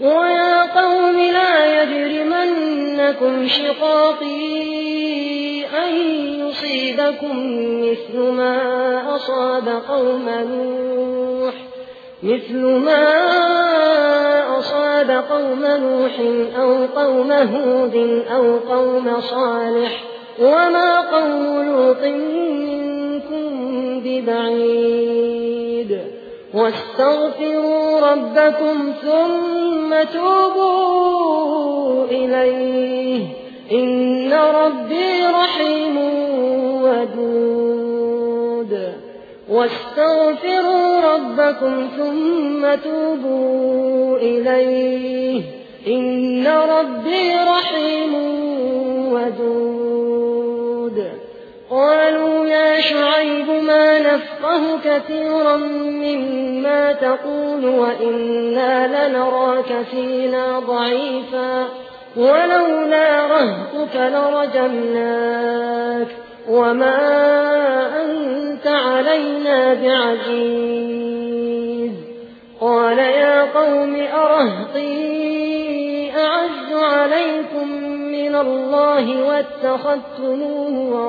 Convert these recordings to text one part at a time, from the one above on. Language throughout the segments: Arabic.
ويا قوم لا يجرمنكم شقاقي أن يصيبكم مثل ما أصاب قوم نوح مثل ما أصاب قوم نوح أو قوم هود أو قوم صالح وما قوم واستغفروا ربكم ثم توبوا إليه. إن ربي رحيم ودود. واستغفروا ربكم ثم توبوا إليه. إن ربي رحيم ودود. نفقه كثيرا مما تقول وإنا لنراك فينا ضعيفا ولولا رهتك لرجمناك وما أنت علينا بعزيز قال يا قوم أرهطي أعز عليكم من الله واتخذتموه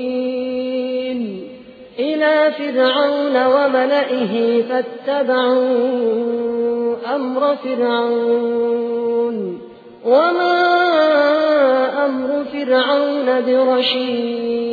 فرعون وملئه فاتبعوا أمر فرعون وما أمر فرعون برشيد